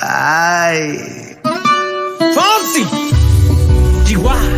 Ai. Fonte! De guarda. Ah.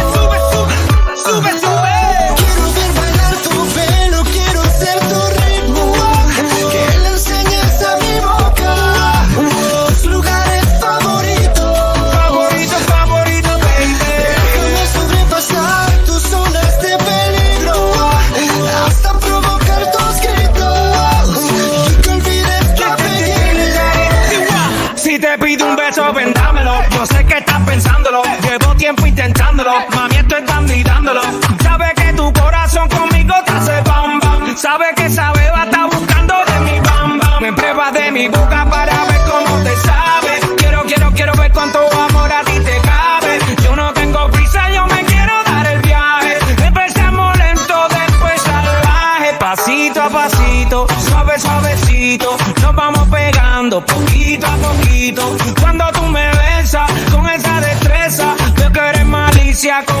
Esto están dándolo. Sabe que tu corazón conmigo te hace bam bam. Sabe que esa beba está buscando de mi bam bam. Me pruebas de mi boca para ver cómo te sabe. Quiero, quiero, quiero ver cuánto amor a ti te cabe. Yo no tengo prisa, yo me quiero dar el viaje. Empezamos lento, después salvaje. Pasito a pasito, suave, suavecito. Nos vamos pegando poquito a poquito. Cuando tú me besas con esa destreza, veo que eres malicia con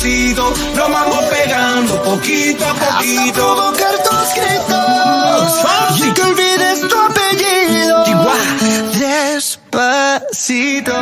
pasito, nos vamos pegando poquito a poquito. Hasta provocar tus gritos y que olvides tu apellido. Despacito.